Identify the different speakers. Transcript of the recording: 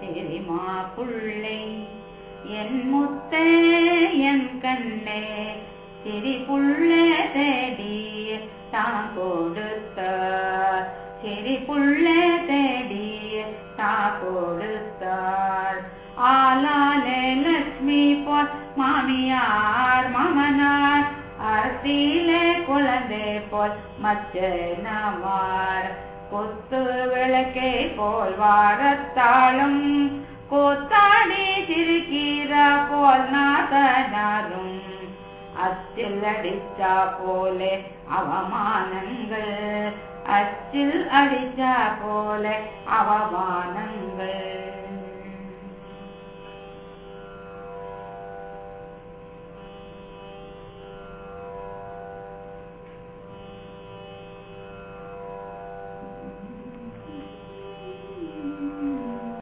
Speaker 1: தெரியுமா புள்ளை என் முத்த என் கண்ணே சிரிப்புள்ள தேடி தான் கொடுத்த சிரிப்புள்ள தேடி தா கொடுத்தார். ஆலாலே லட்சுமி போல் மாமியார் மாமனார் அரசியிலே குழந்தை போல் மச்சனமார். கொத்து விளக்கை போல் வாரத்தாளும் கூத்தாடி சிரிக்கிற போல் நாதனாரும் அச்சில் அடிச்சா போலே அவமானங்கள் அச்சில் அடிச்சா போலே அவமானங்கள்.